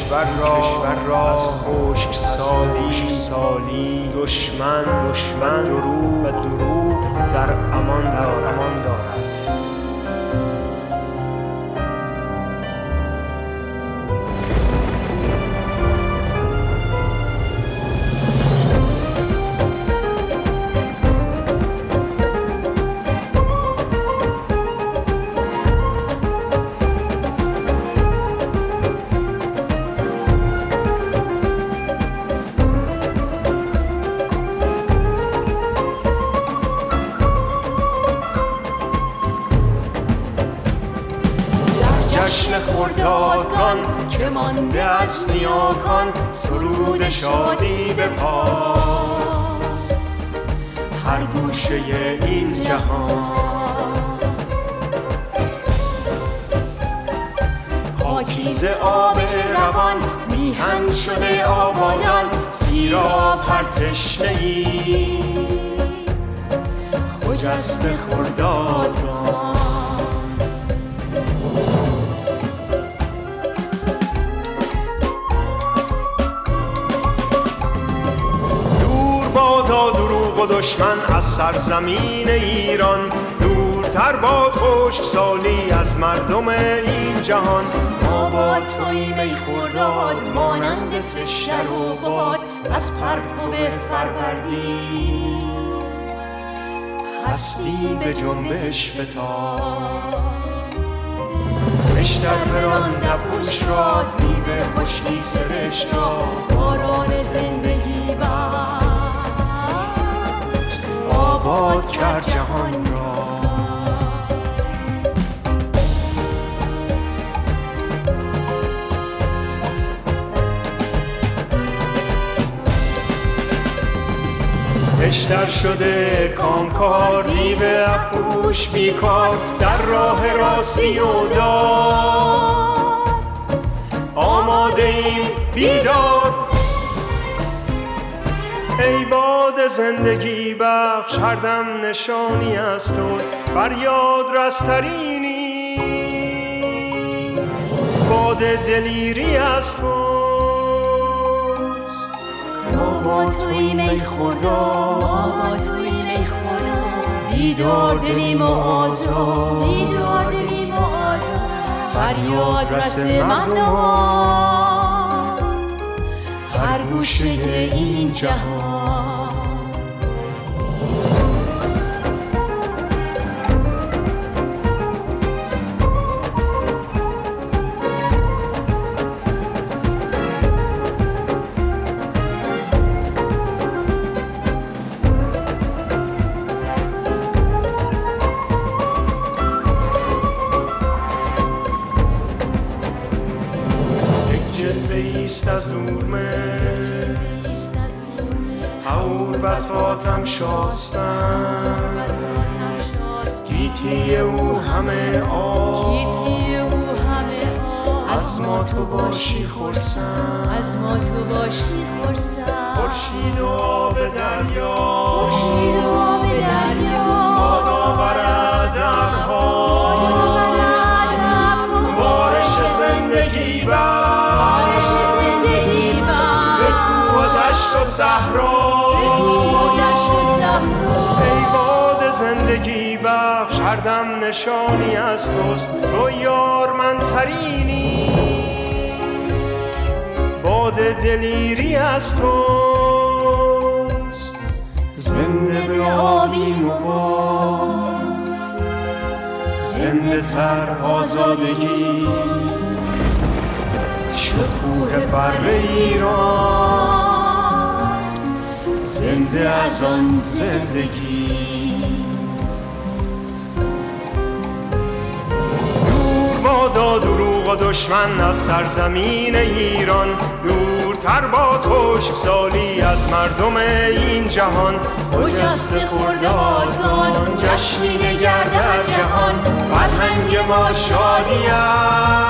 کشور را کشور را از خشک سالی سالی دشمن دشمن دروغ و دروغ در امان دار امان دارد. جشن خردادگان که مانده از نیاکان سرود شادی به پاس هر گوشه این جهان. پاکیزه آب روان میهن شده آبادان سیراب هر تشنه ای. خجست خردادگان. و دشمن از سرزمین ایران دورتر باد خشک سالی از مردم این جهان. ما با توییم ای خرداد مانند تشتر و باد از پرتو فروردین. هستی به جنبش فتاد. بشتر بران نبوش را دیو خشکی سرش را بشتر شده کامکار دیو اپوش بیکار در راه راستی و داد آماده ایم بیدار. ای باد زندگی بخش هر دم نشانی از توست فریاد رسترینی باد دلیری از توست. ما با توییم ای خدا ما با توییم ای خدا. بیدار دلیم و آزاد بیدار دلیم و آزاد. فریاد رس مردمان. هر گوشه این جهان. از اورمه حور و تاتم شاستن گیتی او همه آب. از ما تو باشی خورسن از ما تو باشی خورسن خورشید و آب دریا. خورشید و صحرا ای باد زندگی بخش هر دم نشانی از توست. تو یار من ترینی. باد دلیری از توست. زنده به آبیم و باد. زنده تر آزادگی. شکوه فر ایران. زنده از آن زندگی. دور بادا دروغ و دشمن از سرزمین ایران. دورتر باد خشک سالی از مردم این جهان. خجست خردادگان جشنی نگر در جهان. فرهنگ ما شادی است.